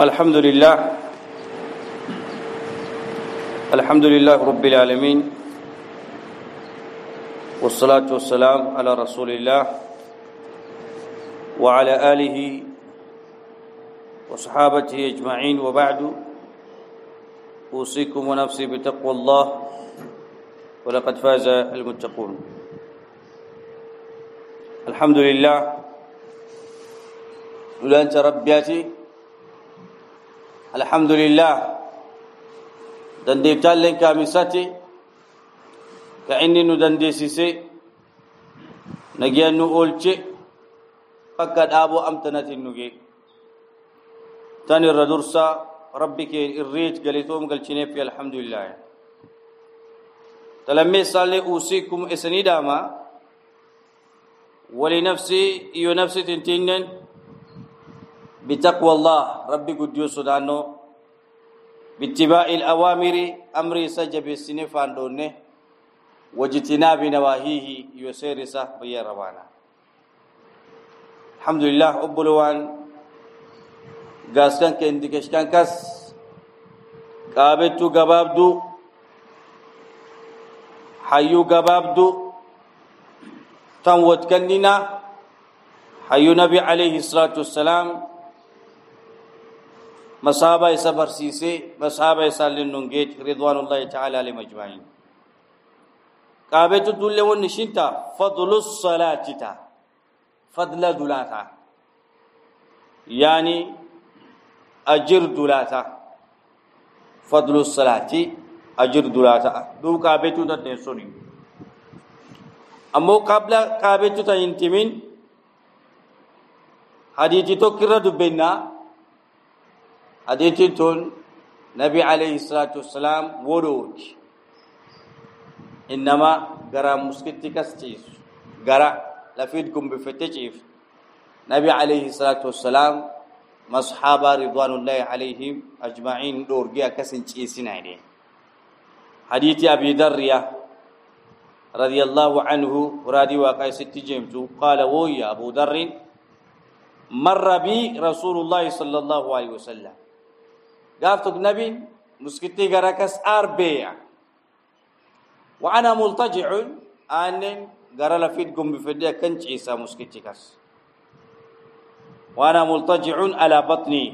الحمد لله. الحمد لله رب العالمين. والصلاة والسلام على رسول الله وعلى آله وصحابته أجمعين. وبعد أوصيكم ونفسي بتقوى الله ولقد فاز المتقون. الحمد لله. أنت ربياتي الحمد لله دندي تالين كامساتي كأني ندندي سيسي نجيان نقولتي فقد أبو أمتنة النجي تاني الردرسة ربك الريت قلتهم قلتني في الحمد لله تلمي صلي أوصيكم إسني داما ولنفسي يو نفسي تنتين بتقوى الله ربي قد يسودانو باتباع الأوامر أمري سجب السنفان دونه واجتناب نواهيه يسيرسه بيا روانا الحمد لله أبلوان قاسكن كندكشكن كس قابتو قبابدو حيو قبابدو تنوت كننا حيو نبي عليه الصلاة والسلام مصابة سبر سيسي مصابة سالين نونجيت رضوان الله تعالى عليهم أجمعين قابتو دول ونشنتا فضل الصلاة تا فضل دلاتا يعني أجر دلاتا فضل الصلاة أجر دلاتا دو قابتو تنسوني أمو قبل قابتو تنتمين حديثي تكرر دبنا حديثي تون نبي عليه الصلاة والسلام ورود. إنما غرا مسكتي كستيس غرا لفيدكم بفتشيف. نبي عليه الصلاة والسلام مصحابة رضوان الله عليهم أجمعين دورجيا كسن تشيسين عليه. حديث أبي ذرية رضي الله عنه ورادي واقع ست جيمتو. قال ويا أبو ذر مر بي رسول الله صلى الله عليه وسلم. قافتك نبي مسكتي غركس أربيع. وأنا ملتجع أن غرا لفيدكم بفدية كنت عيسى مسكتي كس وأنا ملتجع على بطني.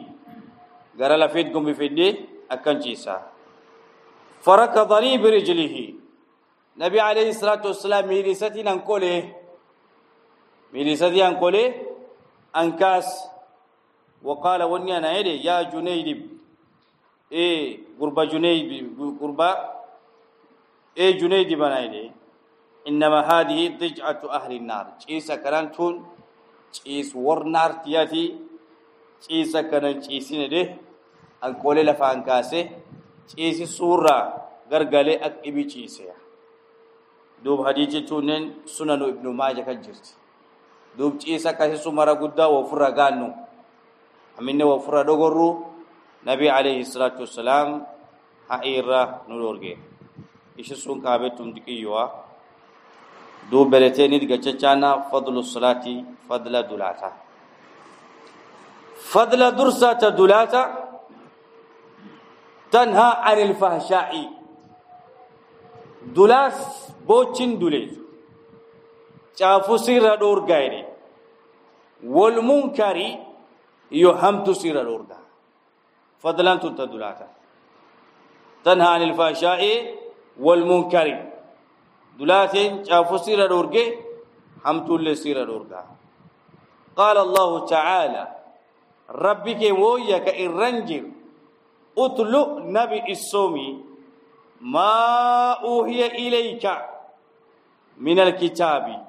غرا لفيدكم بفدية أكنت عيسى. فركضني برجله. نبي عليه الصلاة والسلام ميريستي ننقله. ميريستي ننقله أنكاس. وقال وني أنا يا جنيد e gurba junaybi gurba. E junaydi banayde innama hadihi dij'atu ahli nnar ciisa kanan tun ciis warnaar tiyati. Ciisa kanan ciisine de an qoole lafaan kaase. Ciisi suurraa gargalee ak dhibii ciiseya. Duub hadiichi tunnen sunanu ibnu maaja kan jirti. Duub ciisa akkasii sumara guddaa wofirra gaannu. Aminne wofirra dhogorru نبي عليه الصلاة والسلام حقيرا نورورجي ishi sun kaabe tumdiqiyyowa duub beleteenit gachachaana fadlu salaati fadla dulaata fadla dursaata dulaata tanhaa an ilfahshaa'i dulaas boochin duleetu caafu sirra dhoorgaayde walmunkari iyo hamtu sirra dhoorgaa tunta dulaata tanhaa an ilfahshaa'i والمنكر. دلاتين شافوا سيرة دورجي حمت الله سيرة دورجا. قال الله تعالى ربك وياك الرنجر اتلو نبي السومي ما أوهي إليك من الكتاب.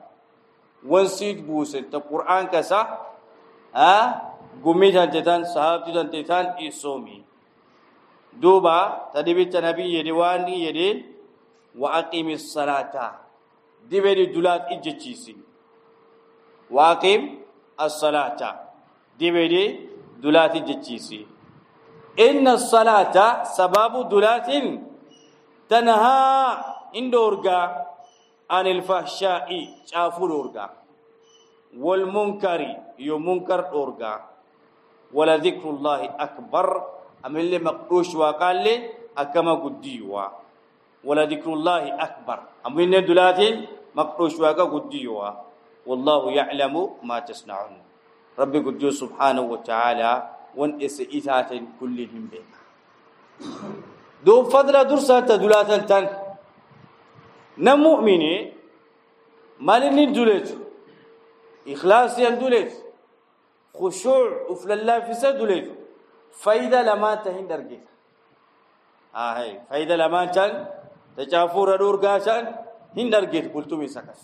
ونسيت بوسن القرآن كسا ها؟ قميت أنتتان صحابتي أنتتان السومي دوبا تدبيت نبي يدوان يدين وأقيم الصلاة دبري دولات إجتشيسي وأقيم الصلاة دبري دولات إجتشيسي إن الصلاة سباب دولات تنهى إندورغا عن الفحشاء شافور أورغا والمنكر يو منكر أورغا ولا ذكر الله أكبر. أم اللي مقوش وقال لي أكما قديوا. ولا ذكر الله أكبر. أم اللي دلاتين مقوش وقال قديوا. والله يعلم ما تصنعون. ربي قديو سبحانه وتعالى وان إسئتات كلهم بك دوب فضل درسة دلاتا تن نمؤمني مالني دولت. إخلاص يندولت. خشوع وفل الله في سدولت فايدة لما تهين درجة آه فايدة لما تن تجافور دور قاسان هين درجة قلتو مسكس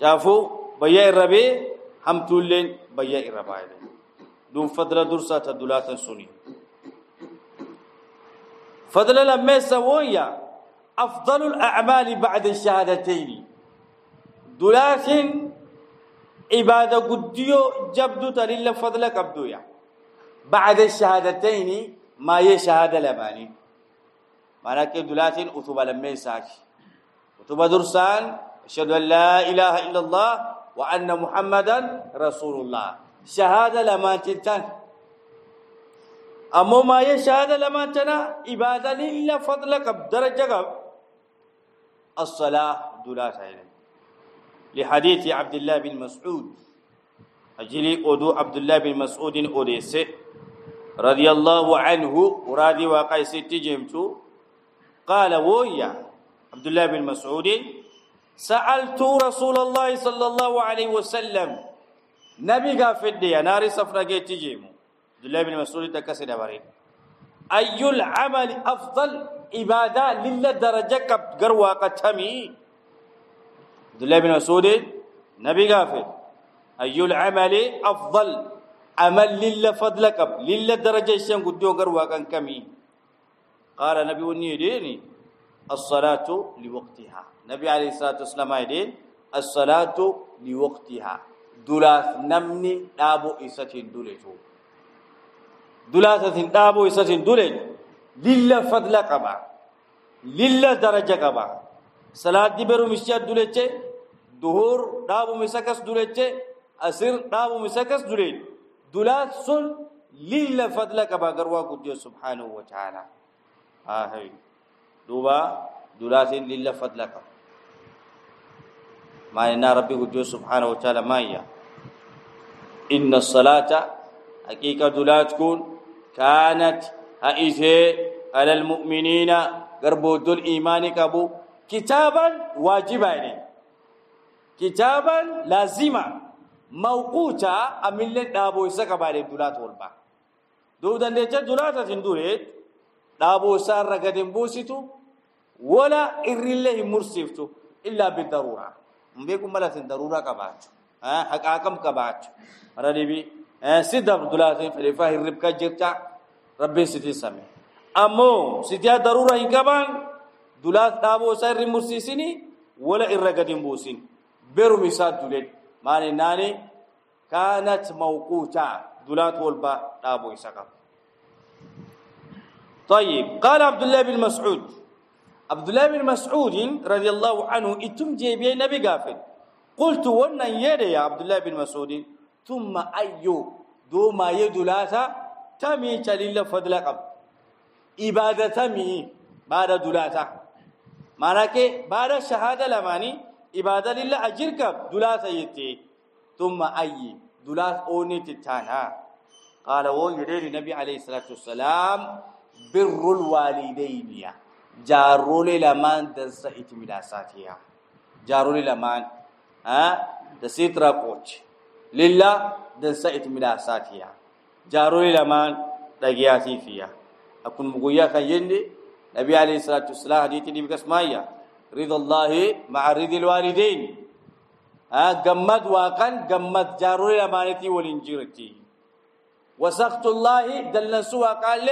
جافو بيا الربي هم تولين بيا الربايل دون فضل درسة دولات سني فضل لما سويا أفضل الأعمال بعد الشهادتين. دولات عبادة قديو جبدو تليل فضلك أبدويا بعد الشهادتين ما هي شهادة لباني. معناه كيف دولاتين أتوبة لما يساك أتوبة درسان أشهد أن لا إله إلا الله وأن محمدا رسول الله. شهادة لما تنتن. أما ما هي شهادة لما تنا؟ عبادة لله فضلك بدرجة الصلاة دولاتين لحديث عبد الله بن مسعود. أجلي أدو عبد الله بن مسعود أوديس رضي الله عنه ورادي واقع ستجمتو قال ويا عبد الله بن مسعود سألت رسول الله صلى الله عليه وسلم نبي قافد يا ناري سفرة تجيمو عبد الله بن مسعود تكسر بريد أي العمل أفضل عبادة لله درجة قروا قتمي؟ عبد الله بن مسعود نبي قافد أي العمل أفضل؟ عمل لله فضلك لله درجة الشيء قدو قروا كان كمي. قال نبي وني ديني الصلاة لوقتها. نبي عليه الصلاة والسلام يدين الصلاة لوقتها. دولات نمني دابو إساتين دولتو دولات دابو إساتين دولت لله فضل قبا لله درجة قبا صلاة دي برو مشيات ظهور دابو مسكس دولتش أسر دابو مسكس دولت دولات سن لله فضل قبا قروا قديو سبحانه وتعالى ها هي دوبا دولاتين لله فضلك ما إن ربي قدو سبحانه وتعالى ما هي إن الصلاة حقيقة دولاتكم كانت هائزة على المؤمنين قربوا دول إيمان كبو كتابا واجبا كتابا لازما. موقوتا أمين دابو إساك بالي دولات والبا دو دندجة دولات تندوريت دابو سار رقدن بوسيتو. ولا إرله مرسفتو إلا بالضرورة. مبيكم ملات ضرورة كبات. ها حقاكم كبات. ردبي سيد عبد الله فلفاه الربكة جرتا ربي ستي سمي أمو ستي ضرورة إنكبان دولات دابو سار مرسيسيني. ولا إرقدن بوسين. بيرو مساد دولت ماني ناني؟ كانت موقوتا دولات والبا دابو يسقط طيب قال عبد الله بن مسعود. عبد الله بن مسعود رضي الله عنه إتم جيبي نبي غافل. قلت وأنا يدي يا عبد الله بن مسعود. ثم أيو دو ما يدلاتا تمي تليل فضل قب عبادة تمي بعد دلاتا معناك بعد شهادة لماني عبادة لله أجر كب دلاتا يتي. ثم أي؟ دلات أوني تتانا. قال هو يدير النبي عليه الصلاة والسلام بر الوالدين. جارولي لمان دنسا اتمداساتيها جارولي لمان ها؟ دسيترا قوش لله دنسا اتمداساتيها جارولي لمان دقياتي فيها. أكون مقويا خيندي نبي عليه الصلاة والسلام حديثي دي بكس مايا رضا الله مع رضا الوالدين ها جمد واقن جمد جارولي لمانتي والانجيرتي وسخط الله دلنسوا قال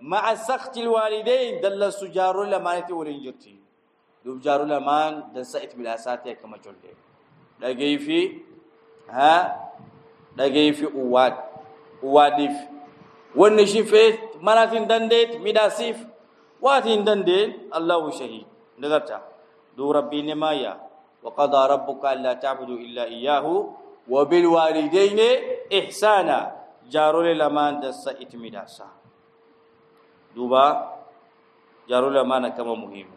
مع سخط الوالدين دل سجار لمانتي ورنجرتي دوب جارو لمان دل سائت بلاساتي كما جلد دقي في ها دقي في اواد اوادف ونشفت مناتين دندت مداسيف واتين دندت الله شهيد نغتا دو ربي نمايا وقضى ربك الا تعبدوا الا اياه وبالوالدين احسانا جارول لمان دسا اتمداسا دوبا جارول لمان كما مهم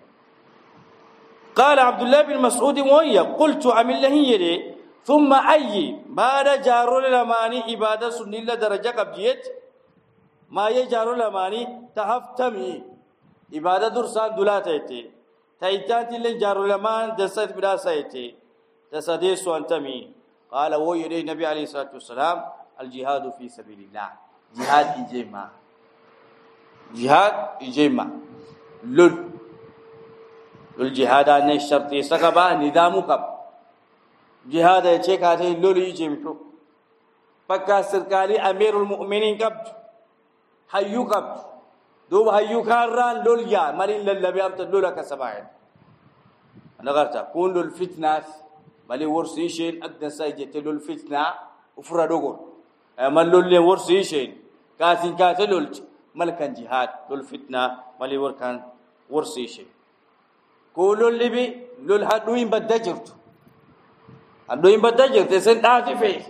قال عبد الله بن مسعود وهي قلت عمل له يدي ثم أي بعد جارول لماني عبادة سنة درجة قبجيت ما يجارول لماني تهفتمي عبادة درسان دلاتيتي تايتانتي لين جارول لمان دسا اتمداسا يتي دسا ديسو أنتمي. قال ويدي النبي عليه الصلاة والسلام الجهاد في سبيل الله. جهاد إجماع جهاد إجماع لول. لول جهاد أن الشرط سكبا نظام قب جهاد هذه لول يجمعه بكا سركالي أمير المؤمنين قبض حيو قبض دوب حيو كاران لول يا مالين للبي أبت لول كسبعين أنا قلت كون لول فتنة. مالي ورسيشين أقدن سايجة لول فتنة. وفرا دوغور مالول لي ورسيشين كاسين كاتلولت ملكان جهاد. لول فتنة. مالي وركان ورسيشين كولول لبي. لول هادوين بدجرت. هادوين بدجرت. سن دافي في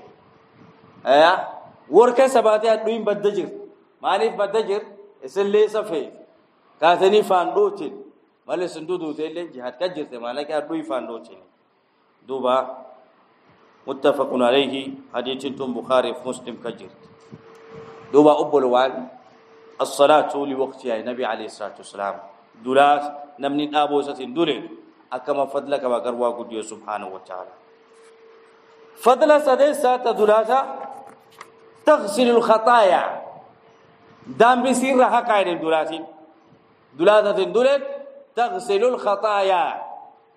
أيا؟ وركا سباتي هادوين بدجرت. ماليف بدجر اسن ليس في كاتني فاندوتين مالي سندودو تيلين جهاد كجرت مالك هادوين فاندوتين دوبا متفق عليه حديث تم بخاري في مسلم كجر دوبا أبو الوان الصلاة لوقتها النبي عليه الصلاة والسلام دولات نمني أبو ستين دولين أكما فضلك وقروا قديو سبحانه وتعالى فضل سدسة دولاتا تغسل الخطايا دام بسير حقا دولاتين دولاتة دولت تغسل الخطايا.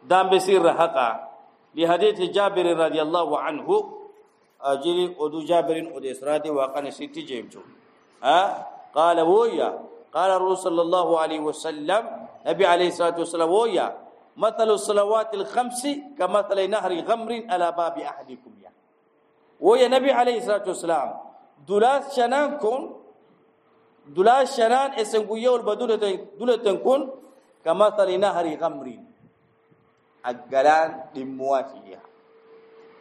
دام بسير حقا لحديث جابر رضي الله عنه. أجل أدو جابر أدو إسرادي وقال ست جيمتو ها؟ قال ويا. قال صلى الله عليه وسلم نبي عليه الصلاة والسلام ويا. مثل الصلوات الخمس كمثل نهر غمر على باب أحدكم يا ويا نبي عليه الصلاة والسلام. دولات كون دولات شنان اسنقوية والبدولة دولة كون كمثل نهر غمر الجلان لمواتيا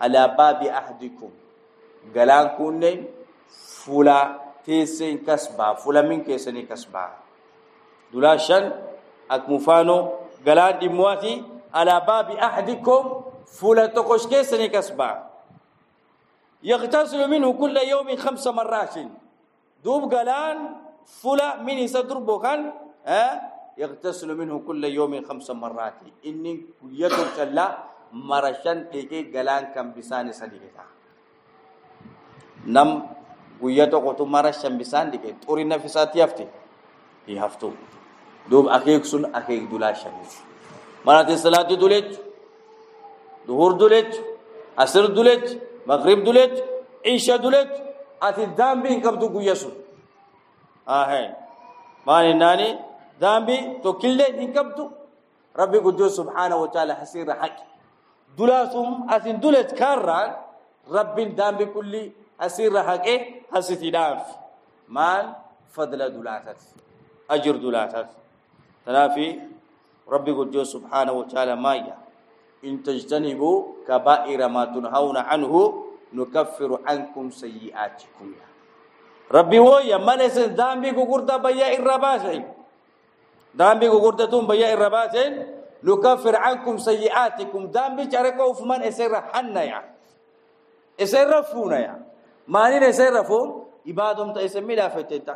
على باب أحدكم جلان كونين فلا تيسين كسبا فلا من كيسني كسبا دولاشن أكمفانو جلان لمواتي على باب أحدكم فلا تقش كيسني كسبا يغتسل منه كل يوم خمس مرات دوب جلان فلا من يصدر بوكان يغتسل منه كل يوم خمس مرات. إني يدر كلا مرشان تيكي غلان كم بسان سديكتا نم ويتو قطو مرشان بسان ديكي توري نفسات يفتي يهفتو دوب أكيك سن أكيك دولا شمس مرات الصلاة دولت ظهور دولت عصر دولت مغرب دولت عشاء دولت أتي دام بين كبدو قيسون آه هاي ماني ناني ذنبي توكله نكبتو ربي قدوس سبحانه وتعالى حسير حق دلاسهم أسين دلت كاران ربي ذنبي كلي حسير حق حسيتي دانف مال فضل دلاتات أجر دلاتات تنافي ربي قدوس سبحانه وتعالى مايا إن تجتنبوا كبائر ما تنهون عنه نكفر عنكم سيئاتكم ربي هو يملس ذنبي قرطة بيا الرباسين دامبي غورتتون بيا الرباتين نكفر عنكم سيئاتكم دامبي جاركو فمان اسر حنا يا اسر فونا يا ماني اسر فون عبادهم تسمي دافتتا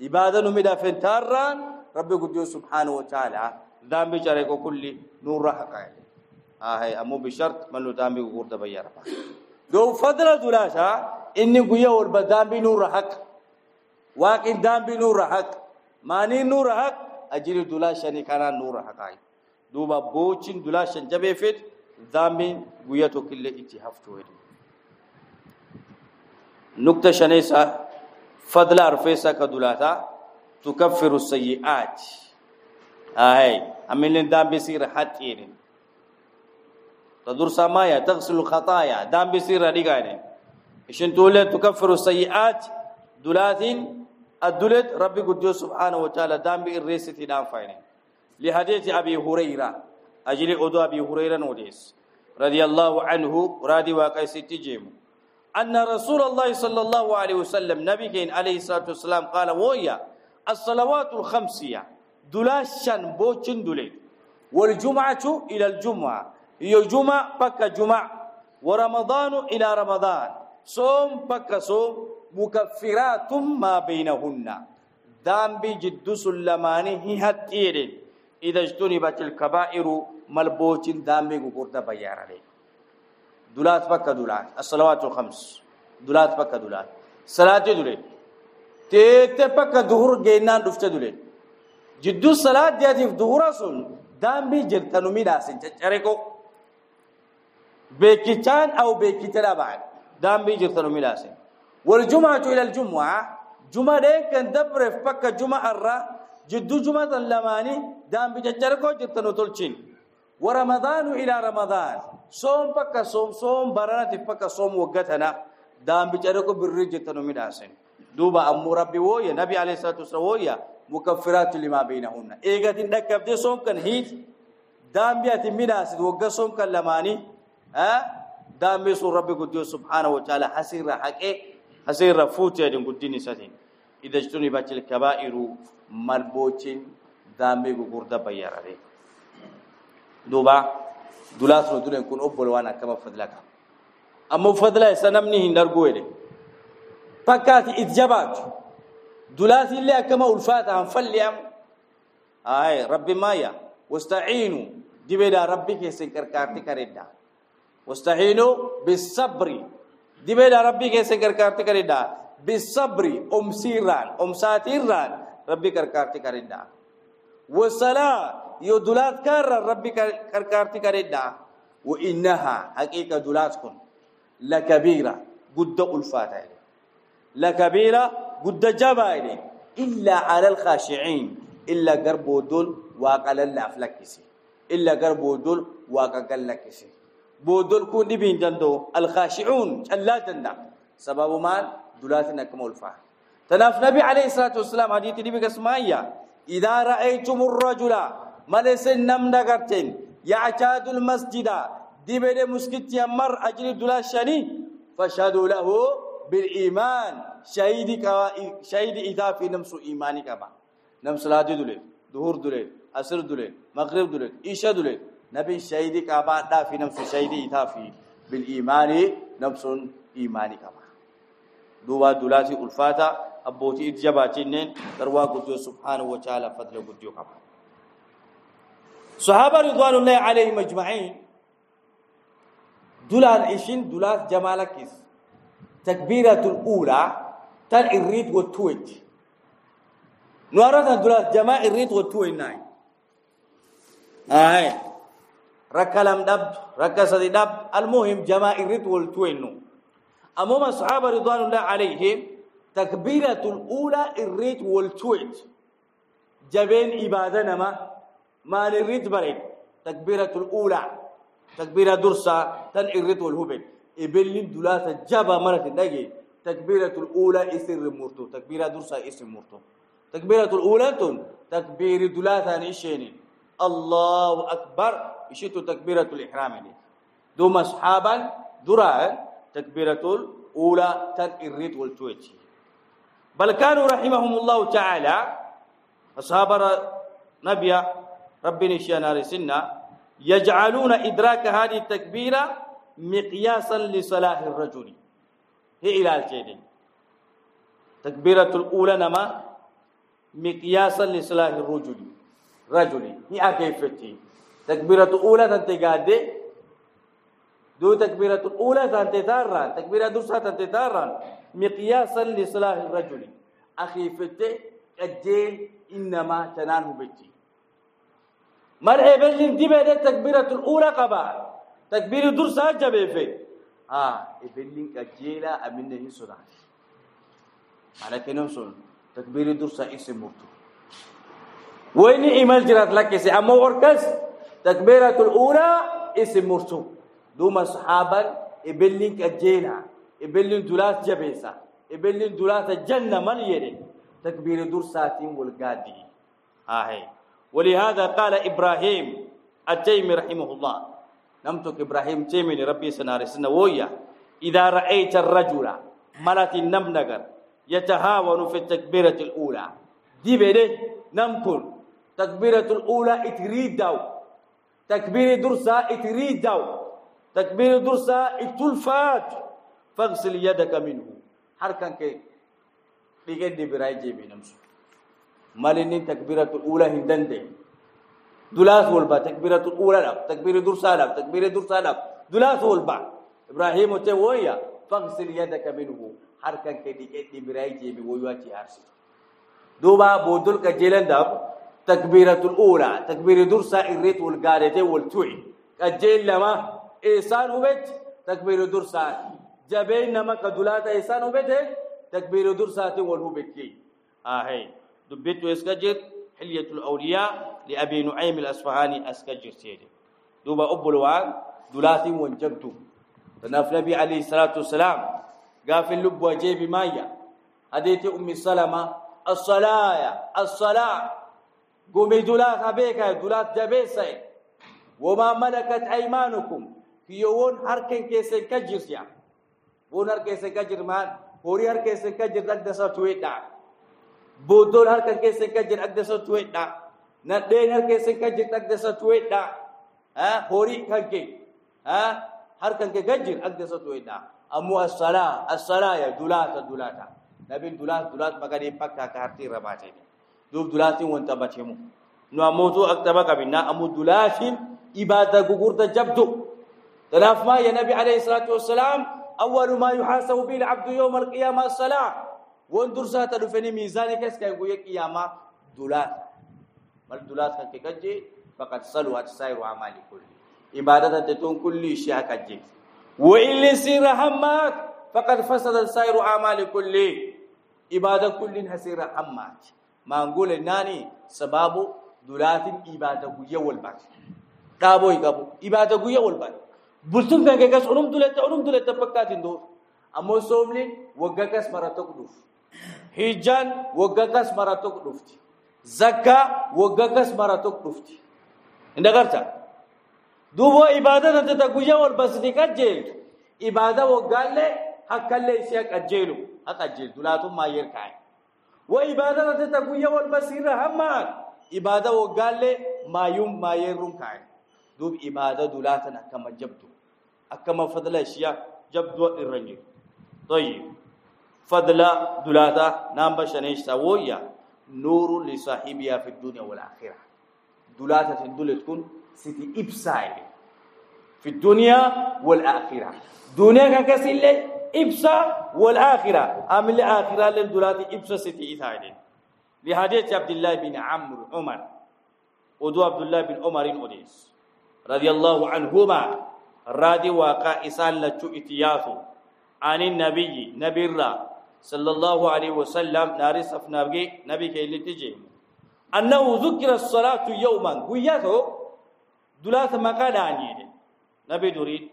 عباده نمدا فنتاران ربي قد سبحانه وتعالى دامبي جاركو كل نور حقا هي امو بشرط من دامبي غورت بيا ربا دو فضل دولاشا اني غيا والبدامبي نور حق واقع دامبي نور حق ماني نور حق أجري دولاشني كان نور حقاي دوبا بوچين دولاشن جبه فيت ذامين غياتو كله اتحافتو هدي نقطة شنيسة فضل عرفيسة كدولاتا تكفر السيئات هاي أمين دام بيصير حتين تدور سمايا تغسل الخطايا دام بيصير ريغاني إيشن تقول تكفر السيئات دولاتين الدلت ربي قدوس سبحانه وتعالى دام بالريستي دام فاينين لحديث أبي هريرة أجل أدو أبي هريرة نوديس رضي الله عنه رادي واقع ستجيم أن رسول الله صلى الله عليه وسلم نبي عليه الصلاة والسلام قال ويا الصلوات الخمسية دلاشا بوچن دولي والجمعة إلى الجمعة هي جمعة بك جمعة ورمضان إلى رمضان صوم بك صوم مكفرات ما بينهن دام بجد سلماني هي هتيرين إذا اجتنبت الكبائر ملبوچن دام بقرد بيار عليه دولات بك دولات الصلوات الخمس دولات بك دولات صلاة دولات تيت بك ظهر جينان دفت دولات جدو صلاة دياتي في ظهر سن دام بي جرتنو ميداسن چچريكو بيكيتان أو بيكيتلا بعد. دام بي جرتنو ميداسن والجمعة إلى الجمعة جمعة كان دبر فك جمعة الرا جدو جمعة لماني دام بي جرتنو جرتنو تلچين ورمضان إلى رمضان. صوم بك صوم صوم برانة بك صوم وقتنا دام بيجاركو بالرجة تنمي داسن دوبا أمو ربي ويا نبي عليه الصلاة والسلام ويا مكفرات لما بينهن. إيجا تندك بدي صوم كان هيت. دام بيات ميناس وقا صوم كان لماني ها؟ دام بيسو ربي قديو سبحانه وتعالى حسير حقه حسير فوت يدين قديني ساتين. إذا اجتنبت الكبائر ملبوچين دام بيقو قرد بيار دوبا دولات نو دولن كون أبول وأنا كما فضلك. أما فضلا سنمني هندرقوه دي فكات إتجابات. دولات اللي كما ألفات عن فليام. آي ربي مايا. واستعينوا. دي بيدا ربي كيسن كركارتي كريدا. واستعينوا بالصبر. دي بيدا ربي كيسن كركارتي كريدا بالصبر أم ساتيران ربي كركارتي كريدا والصلاة يو دولات كار ربي كركارتي كريدا وإنها حقيقة دولات كن لكبيرة قد ألفاتا لكبيرة قد جبا إلا على الخاشعين إلا قرب ودول واقل الأفلكسي إلا قرب ودول واقل لكسي بودول كون دبين جندو الخاشعون جندا. سبب ما دولاتنا كما الفا تناف نبي عليه الصلاة والسلام حديث نبي كسمايا إذا رأيتم الرجل ملس نم دغرتين يعتاد المسجد. دبر مسكت يمر أجل دولا شني فشهدوا له بالإيمان. شهيد شهيد إذا في نمس إيمانك با نمس لا دولي ظهور دولي أسر دولي مغرب دولي إيشا دولي نبي شهيد كابا دا في نمس شهيد إذا في بالإيمان نمس إيمانك با دوبا دولاتي ألفاتا أبوتي إتجاباتين تروا قدو سبحانه وتعالى فضل قدو كما صحابة رضوان الله عليهم أجمعين. دولار إيشين دولار جمالك تكبيرة الأولى تل الريد والتويت نورة دولار جماع الريد والتويت ناي. آه ركا لم دب ركا سدي دب المهم جماع الريد والتويت نو أمام الصحابة رضوان الله عليهم تكبيرة الأولى الريت والتويت جبين إبادة نما ما الريت بريد تكبيرة الأولى تكبيرة درسة تن الريت والهبل إبلين دولات جابا مرة نجي تكبيرة الأولى اسم مرتو تكبيرة درسة اسم مرتو تكبيرة الأولى تن تكبير دولات نشيني الله أكبر يشتو تكبيرة الإحرام دوما أصحابا درا تكبيرة الأولى تن الريت والتويت بل كانوا رحمهم الله تعالى أصحاب نبي ربنا شانا رسنا يجعلون إدراك هذه التكبيرة مقياسا لصلاح الرجل هي إلى الجيدين تكبيرة الأولى نما مقياسا لصلاح الرجل رجل هي أكيفتي تكبيرة الأولى تنتقاد دو تكبيرة الأولى تنتتارا تكبيرة دوسة تنتتارا مقياسا لصلاح الرجل. أخي فتة الجيل إنما تنانه بيتي. مرحبا بلين دي بيدة تكبيرة الأولى قبا. تكبير درسة جبه في. آه إبلين كجيلا أمين صلاة على كنم سن تكبير درسة اسم مرتو وين إيمال جرات لك سي. أما تكبيرة الأولى اسم مرتو دوما صحابا إبلين كجيلا إبلين دولات جبيسا إبلين دولات الجنة من يري. تكبير درسات والقادي. آه ولهذا قال إبراهيم التيمي رحمه الله. نمتك إبراهيم تيمي ربي سنارسنا ويا. إذا رأيت الرجل ملت النمنجر يتهاون في التكبيرة الأولى. دي بده نمكن. تكبيرة الأولى إتريد داو. تكبير درسا اتريد داو تكبير درسا اتلفات. فاغسل يدك منه. حركا كي بيجد براي جيبي نمسو. مالين تكبيرة الأولى هندن دي دلاث والبا. تكبيرة الأولى لا تكبير درسا لا تكبير درسا لا دلاث والبا. إبراهيم وتويا. فاغسل يدك منه. حركا كي بيجد براي جيبي. ويواتي هارسي دوبا بودل كجيلن داب تكبيرة الأولى تكبير درسا الريت والقارة والتوعي. كجيل لما إيسان وبيت تكبير درسا جبين نما كدولات إيسان وبيت تكبير درسا والوبكي آه هي دبيتو اسكجر حلية الأولياء لأبي نعيم الأصفهاني أسكجر سيدي. دوبا أبو الوان دولاتي وانجبتو. تناف نبي عليه الصلاة والسلام قافل لب وجيب مايا. هديتي أم سلمة الصلاة الصلاة. قومي دولات بيكا دولات جبيسة وما ملكت أيمانكم. في يوون هركن كيسن كجر يا بون هركن كجر مان هوري هركن كجر أقدسا تويدا بودول هركن كيسن كجر أقدسا تويدا ندين هركن كجر أقدسا تويدا ها؟ هوري كجر ها؟ هركن كجر أقدسا تويدا أمو الصلاة الصلاة يا دولات دولات. nabiin dulaat dulaat magadee fakkaata hartii irra baatee duub dulaatiin wanta batemu nu ammoo aktaba qabinaa ammoo dulaatiin ibaada gugurda jabdu tanaaf maa ya nabi alayhi salaatu wassalaam awwalu maa yuhaasabu bihi alcabdu yawma alqiyaama assalaa won dursaa ta dhufeni miizaanii kees kan guyya qiyaamaa dulaat mal dulaat kan kekajje faqad saluhat saayiru amaali kulli ibaadata tetun kulli ishee hakajje wa illi sirra hammaak faqad fasada saayiru amaali mangole nani sababu dulatin ibada guyya walbat daboy gabu ibada guyya walbat bultun fenge gas ulum dulat ulum dulat fakkatin do ammo somli waggakas maratakduf hijjan waggakas maratakdufti zakka waggakas maratakdufti indagarta dubo ibada nante guyya walbasni kajje ibada waggalle hakkalle siya kajjelu hakajje dulatun ma yerkai وإبادة تتقوية والبصيرة همات إبادة وقال لي ما يوم ما يرون كاي دوب إبادة دولاتنا كما جبدو. أكما فضل أشياء جبدو الرنجل طيب. فضل دولاتا نام بشنيش سويا نور لصاحبها في الدنيا والآخرة. دولاتا تدل تكون ستي إبساي في الدنيا والآخرة. دنيا كاسيلي إبسا والآخرة. أمل الآخرة للدولات إبسا ستي إثايدين لحديث عبد الله بن عمرو عمر. ودو عبد الله بن عمر أديس رضي الله عنهما. رادي واقع إسان لچو إتياثو. عن النبي نبي الله صلى الله عليه وسلم. نارس أفنابي نبي كي لتجي أنه ذكر الصلاة يوما. قياته دولات مقال عنيد. نبي دريد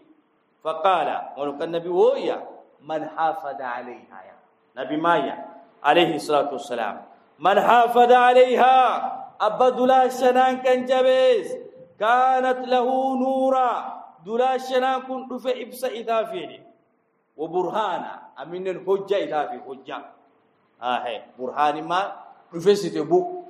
فقال ولكن النبي ويا. من حافظ عليها. يا نبي مايا عليه الصلاة والسلام. من حافظ عليها. أبا دولا شنان كان جبيز. كانت له نورا. دولا شنان كن دفع إبسا إضافين وبرهانا. أمين الحجة إضافي حجة. آه برهان ما دفع ستبو.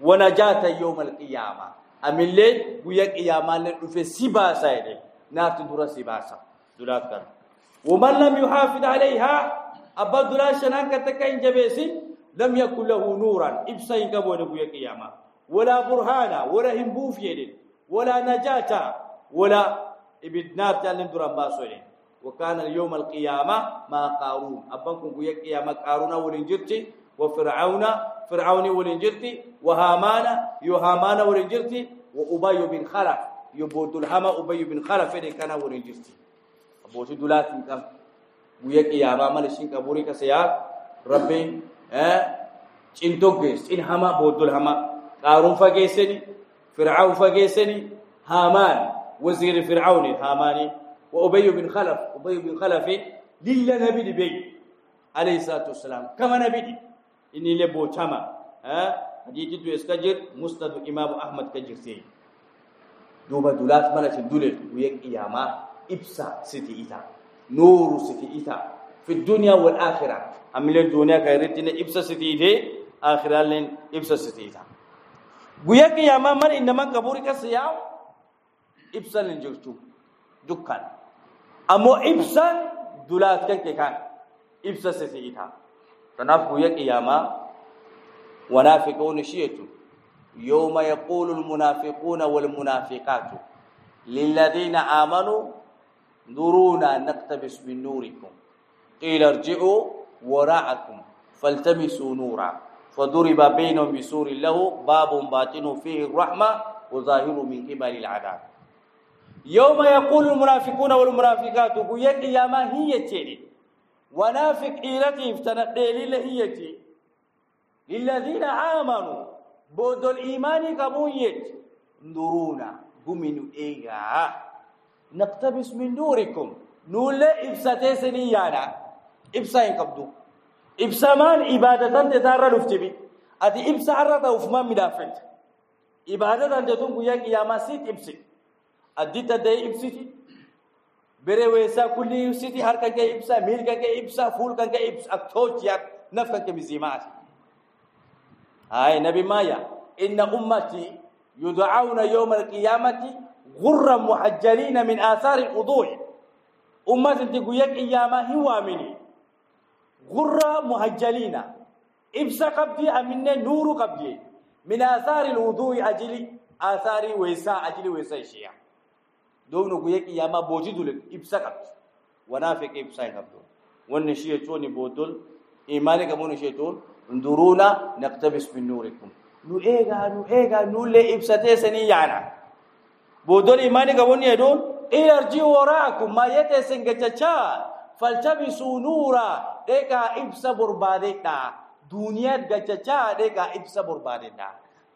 ونجاة يوم القيامة. أمين لي ويا قيامة دفع سباسة نار تدور سباسة. دولات كان. ومن لم يحافظ عليها أبا دلا شنان كتكين جبيسي لم يكن له نورا. إبسين كبو نبو قيامة. ولا برهانا ولا همبو فيدين ولا نجاة ولا إبد نار تعلم دران باسولين وكان اليوم القيامة ما قارون. أبنكم بو قيامة قارون ولنجرتي وفرعون فرعون ولنجرتي وهامان يهامان ولنجرتي وأبي بن خلف. يبوت الهما أبي بن خلف كان ولنجرتي. Booti dulaatiin qab guyya qiyaamaa mala ishiin qaburii kasayaa rabbiin cintoggees cin hamaa booddol hamaa qaaruun fageessani fircaun fageessani haamaan wasiiri fircauni haamaanii wa ubayyu bin khalaf ubayyu bin khalafi lilla nabi dhibey alayhi salaatu wassalaam kama nabi dhi inni illee bootama hadiijitu iska jir musnadu imaamu ahmad ka jirtee duuba dulaat mala sin dule guyya qiyaamaa ibsa siti ita نور ستيتا في الدنيا والآخرة أمل الدنيا كيرتنا إبسا ستيتي آخرة لين إبسا guyyaa qiyaamaa mana innaman qabuuri keessa yaa'u ibsan hin jirtu dukkan ammoo ibsan dulaat kan kee kan ibsa sisi'ita kanaaf guyyaa qiyaamaa wanaafiqoon ishiyetu يوم يقول المنافقون والمنافقات للذين آمنوا نورونا نقتبس من نوركم. قيل ارجعوا وراءكم فالتمسوا نورا. فضرب بينهم بسور له باب باطن فيه الرحمة وظاهر من قبل العذاب. يوم يقول المنافقون والمنافقات يا ما هي تيري ونافق إيرتي فتنقل هي تي للذين آمنوا بود الإيمان كبويت. نورونا قمنوا إيغا نقتبس من نوركم نول إبساين كبدو ibsamaan ibaadatan teetaarra dhufte bi ati ibsa har'a ta'uuf maan midhaafette ibaadatan teetun guyyaa qiyaamaa siit ibsi addita ta'e ibsiti bere weessaa kulli ibsiti harka kee ibsa miilka kee ibsa fuulka kee ibsa aktoochiyaa nafka kee mizimaati هاي نبي مايا إن أمتي يدعون يوم القيامة غرا محجلين من آثار الوضوء أمتي تقول يك إياما هو مني. غرة مهجلين إبسا قبدي أمنا نور قبدي من آثار الوضوء أجلي آثار ويسا أجلي ويسا الشيع دون نقول يا ما بوجد لك إبسا قبدي ونافق إبسا قبدي والنشية توني بوتل إيمانك مو نشية تون. انظرونا نقتبس من نوركم. نو إيغا نو إيغا نو لي إبسا تيسني يانا بودول إيمانك مو نيدون إيه أرجي وراءكم ما يتسن جتشا فالتبسوا نورا ديكا إبسا بربادتا دنيا جتشا ديكا إبسا بربادتا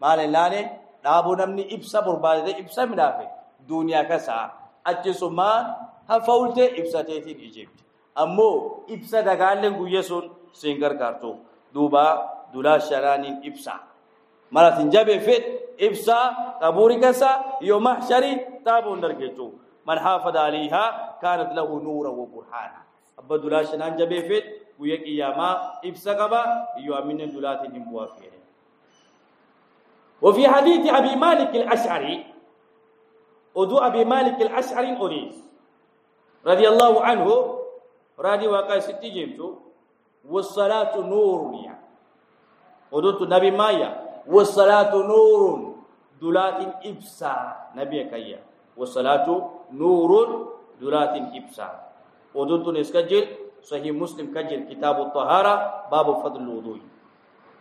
مال لاني دابو نمني إبسا بربادتا إبسا منافق دنيا كسا. أجسما هفولت إبسا تيتين إجيبت إبسا دقالن قيسون سينگر كارتو. دوبا دولا شرانين إبسا. مرات جابه فت إبسا قبوري كسا يوم محشري تابو نرجتو من حافظ عليها كانت له نورا وبرهانا abba dulaa shanaan jabeefet guyya qiyaamaa ibsa qaba iyyoo amminen dulaatiin hin bu'aa fiire وفي حديث أبي مالك الأشعري ودو أبي مالك الأشعري أريد رضي الله عنه رادي واقع ستي جيمتو والصلاة نور يعني ودوت نبي مايا والصلاة نور. دولات إبسا. نبي كيا. والصلاة نور. دولات إبسا. ودنت نسكجل. صحيح مسلم كجل كتاب الطهارة. باب فضل الوضوء.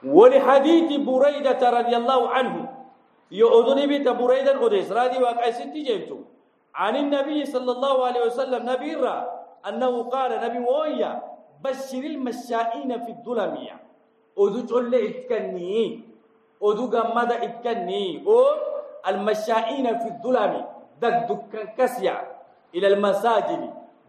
ولحديث بريدة رضي الله عنه. يؤذن بيت بريدة قدس رادي واقع ستي جيبتو. عن النبي صلى الله عليه وسلم نبي را. أنه قال نبي ويا. بشر المشائين في الظلمية. أذو تقول إتكني. أذو قمد إتكني أو المشائين في الظلم دك دك كسيا إلى المساجد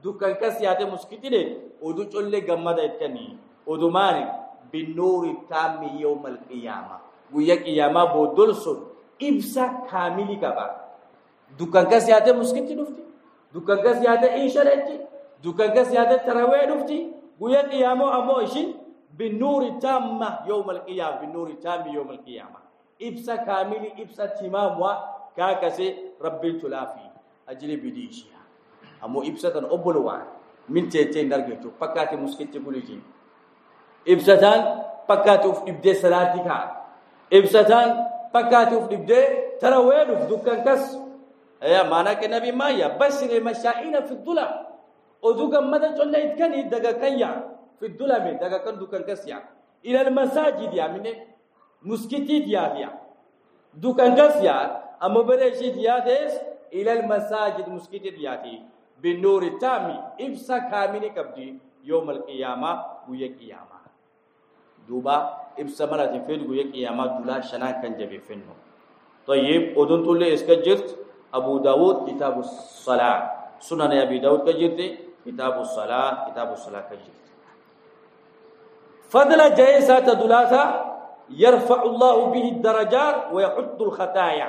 dukkan kas yaate muskitine odu colle gammada itkani odu maani binnuri tammi yawm alqiyama guyya qiyama boodol sun ibsa kaamili qaba dukkan kas yaate muskiti dhufti dukkan kas yaate insharetti dukkan kas yaate tarawee dhufti guyya qiyama ammoo ishin alqiyama binnuri tammi yawm alqiyama ibsa kaamili ibsa timamwa kaakase rabbil tulafi ajli bidishi amo ibsatan obbolowa min tete ndargeto pakkate muskette guliji ibsatan pakkate uf ibde salati ka ibsatan pakkate uf ibde tarawedu dukkan kas ya mana ke nabi maya bashir mashaina fi dhulam oduga madan cholla itkani daga kanya fi dhulam daga kan dukkan kas ya ila al masajid ya mine muskiti ya ya dukkan kas ya amma bare shi ya des ila al masajid muskiti ya ti بالنور التامي إبسا كامل كبدي يوم القيامة ويا قيامة. دوبا إبسا مرة فيد ويا قيامة دولا شنا كان جبي فينو. طيب أدن تقول إسكجرت أبو داود كتاب الصلاة. سنن أبي داود كجرت كتاب الصلاة كتاب الصلاة كجرت فضل جيسة دولاتا يرفع الله به الدرجات ويحط الخطايا.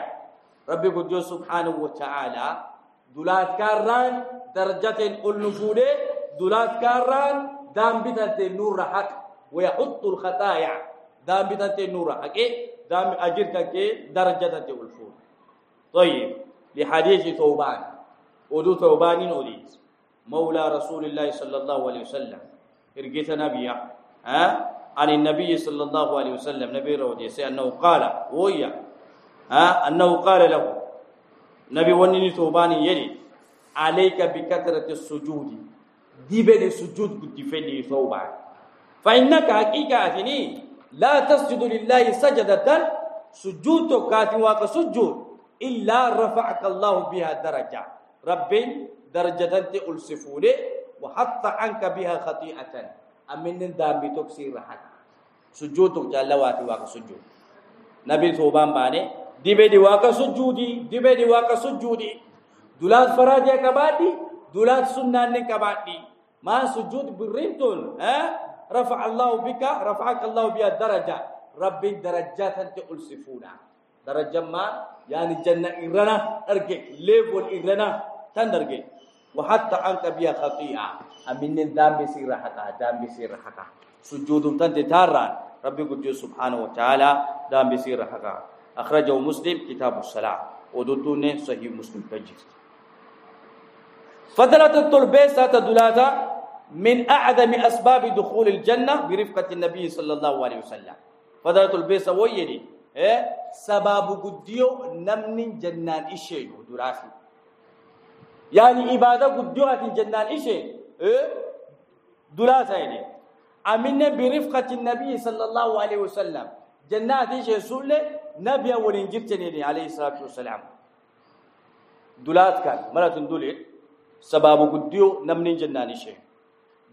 ربي قد سبحانه وتعالى دولات كاران درجة النفوذ دولات كاران دام بتنت النور حق ويحط الخطايا. دام بتنت النور حق دام أجرك درجة الفول طيب لحديث ثوبان. ودو ثوبان أوليس مولى رسول الله صلى الله عليه وسلم. إرقيت نبيا. عن النبي صلى الله عليه وسلم. نبي رودي أنه قال ويا. ها؟ أنه قال له. نبي ونني ثوبان يلي. عليك بكثرة السجود. دي بين السجود قد فني ثوبان فإنك حقيقة أثني لا تسجد لله سجدة. سجود كاتم واك سجود. إلا رفعك الله بها درجة. رب درجة ألسفولي. وحط عنك بها خطيئة. بتكسير حق سجودك جل واتي واك سجود نبي ثوبان باني دي بدي واك سجودي دي بدي واك سجودي دولات فراديا كبادي دولات سنان كبادي ما سجود بريتون ها رفع الله بك رفعك الله بها درجة رب درجات أنت ألسفونا درجة ما يعني جنة إرنا أرجع ليفول إرنا تندرجع وحتى عنك بها خطيئة. أمين الدم بسير حقا دم بسير حقا سجود تنت تارا. ربي قد سبحانه وتعالى دم بسير حقا أخرجه مسلم كتاب الصلاة. ودودون صحيح مسلم تجد. فضلت الطلبة دلاتا من أعظم أسباب دخول الجنة برفقة النبي صلى الله عليه وسلم. فضلت البيس ويدي إيه؟ سبب قديو نمن جنان إشي ودراسي يعني إبادة قدوة جنان إيشي؟ إيه؟ دراسة يعني أمين برفقة النبي صلى الله عليه وسلم. جنات إيشي سولة نبي ولنجبتني عليه الصلاة والسلام. دولات كان مرة دولي سبب قديو نمن جنان إيشي.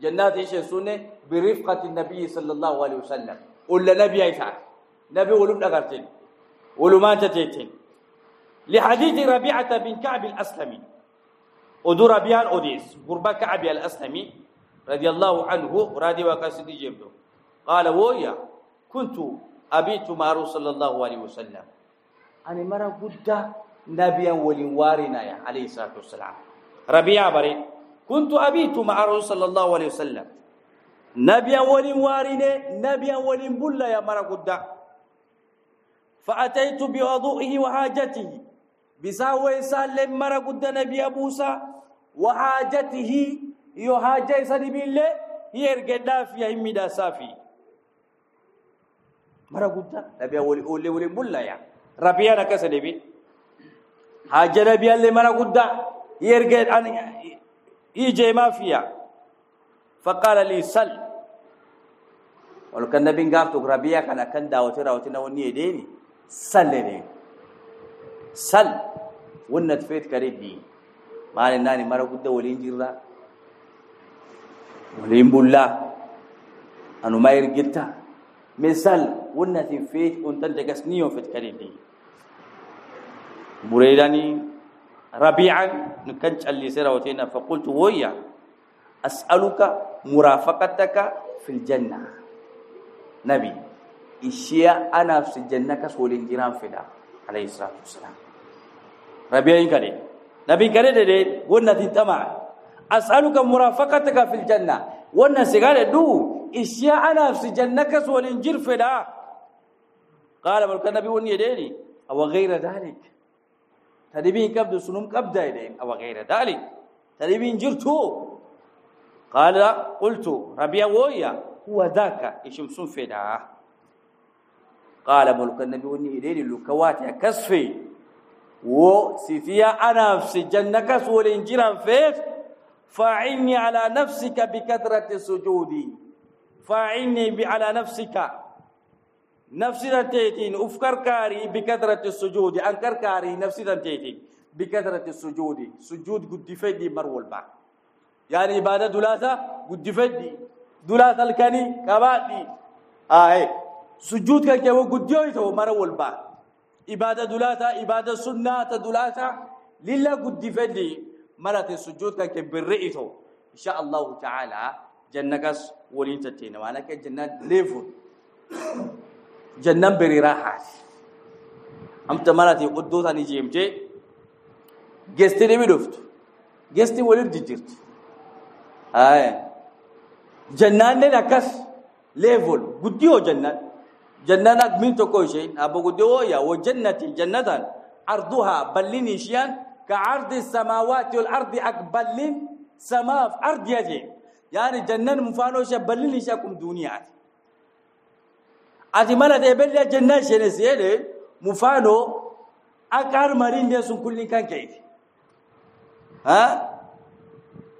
جنات إيشي سولة برفقة النبي صلى الله عليه وسلم. ولا نبي إيساك نبي ولم نغرتين. ولما تتيتين. لحديث ربيعة بن كعب الأسلمي. ودور بيان أوديس قربا كعب الأسلمي رضي الله عنه رادي وقاسد جيبدو. قال ويا كنت أبيت مع صلى الله عليه وسلم. أنا مرة قد نبيا ولوارنا يا عليه الصلاة والسلام. ربيع بري كنت أبيت مع صلى الله عليه وسلم. نبيا ولوارنا نبيا ولبلا يا مرة قد. فأتيت بوضوئه وحاجته. بساوي سالم مرة قد نبي موسى. وحاجته يو حاجة سني بالله يرجع في يمدا صافي مرة أولي أولي أولي يا. ربي أنا كسر بي حاجة نبي الله مرة يرجع أن يجي ما فيها. فقال لي سل. ولو كان نبي قافتك ربيا كان كان دعوتي راوتنا وني ديني. سل ne sal wannan mali nani mara gudda walin jirra walin bulla anu mayir gitta misal wannan tafet untan daga sniyo fet kare di buredani rabi'an nukan calli sira watina fa qultu wayya as'aluka murafaqataka fil janna nabi ishiya ana su jannaka solin jiran fida alayhi salatu wassalam rabiyin kare نبي قال إيه له قلنا دي تمع. أسألك مرافقتك في الجنة. وأنا سيقال إيه دو؟ إشياء أنا في جنك سولنجر فدا قال ملك النبي وني إيه ديني أو غير ذلك. تدبين كبد سنم كبد ايدين أو غير ذلك. تدبين جرتو قال قلت ربي ويا. هو ذاك إيش مسوم قال ملك النبي وني ديني لو كواتي كسفي. و سفيا أنا في جنة كسول إنجيران فيف فاعني على نفسك بكثرة السجود فاعني على نفسك نفسي تيتين أفكر كاري بكثرة السجود أنكر كاري نفسي تيتين بكثرة السجود سجود قد فدي مرول با يعني عبادة دولاسة قد فدي دولاسة الكني كبادي آه سجود كان كيو قديو يتو مرة والبا إبادة دولاتا إبادة سنة دولاتا لله قد فدي مرة السجود كان كبرئتو إن شاء الله تعالى جنكس ولين تتينا وأنا كجنة ليفون. جنة بري راحات أمت مرة قدوتا نجيمتي جستي نبي دفت جستي ولد جيرت. هاي جنان لكس ليفل قديو جنان جنان من تكو شيء أبو قديو يا وجنة جنة عرضها بلين شيان كعرض السماوات والأرض أقبلين سماء أرض يجي يعني جنان مفانوش بلين شاكم دنيا ati mala de belle janna shene sede mufano akar marin de sun kullin kan kai ha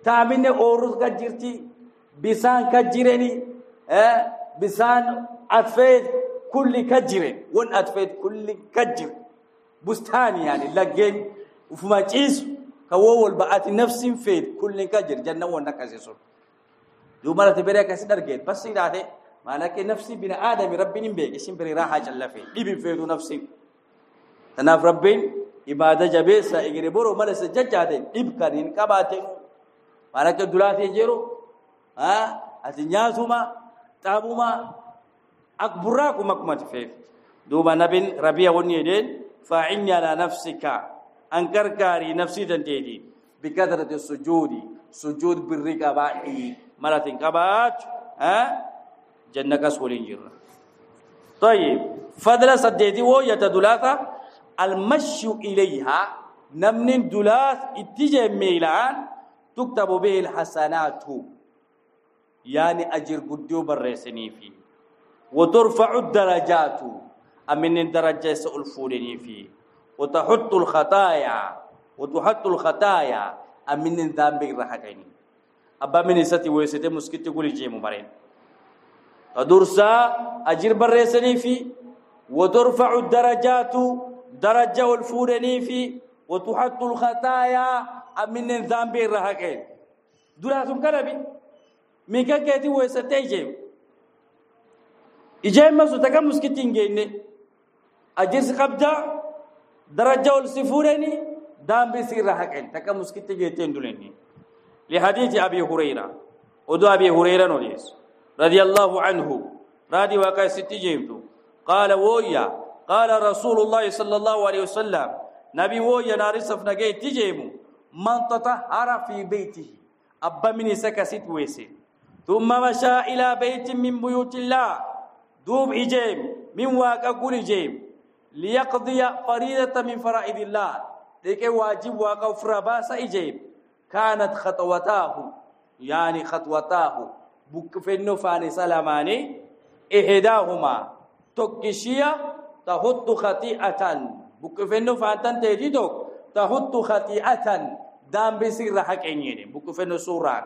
taamine orus ka jirti bisaan ka jireni eh bisaan atfeet كل كجره وان اتفيد كل كجر. بستان يعني لجن وفما تيس كوول بعت نفس فيد كل كجر. جنن ونكازس دومره تبرك سدرجت بس ذاته مالك نفس بن آدم ربين بيك سن بري راحة جلفي دي بفيد نفس. أنا ربين عباده جبه سا يغربرو ملس ججاتين إب كانين كباتين. مالك دولاتي جيرو. آه؟ ها اتنيازوما تابوما أكبرك ما كنت فيه. دوما نبين ربيع ونيدين فإني على نفسك أنكر كاري نفسي تنتيدي بكثرة السجود سجود بالرقى أي مرتين كبات ها؟ جنك سولين طيب فضل سديتي هو يتدلاث. المشي إليها نمن دلاث اتجه ميلان تكتب به الحسنات. يعني أجر قدو الرسني فيه وترفع الدرجات. أمن الدرجة سألفوني فيه. وتحط الخطايا. وتحط الخطايا. أمن الذنب رحكين أبا من ستي ويستي مسكتي قولي جيمو مرين فدرسا أجر برسني في وترفع الدرجات. درجة والفورني في وتحط الخطايا. من الذنب الرهقين دراسهم كلبي ميكا كيتي ويستيجي إجاي ما سوتك مسكتين جيني. أجر قبضة درجة والسفورني دام بيصير رهقين تك مسكتين جيتين دولني لحديث أبي هريرة. ودو أبي هريرة نوليس. رضي الله عنه. رادي واقع ستي جيمتو. قال ويا قال رسول الله صلى الله عليه وسلم. نبي ويا نارسف نجي تجيمو من تطهر في بيته. أبا من سكست ويسين ثم مشى إلى بيت من بيوت الله. دوب إجيم من واقع قول إجيم. ليقضي فريضة من فرائض الله. لكي واجب واقع فرباس إجيم. كانت خطوتاه يعني خطوتاه. بكفنو فاني سلاماني إحداهما تكشيا تحط خطيئة. بكفنو فانتن تهديدو تحط خطيئة. دام بسير حق عينيني بكفنو سوران.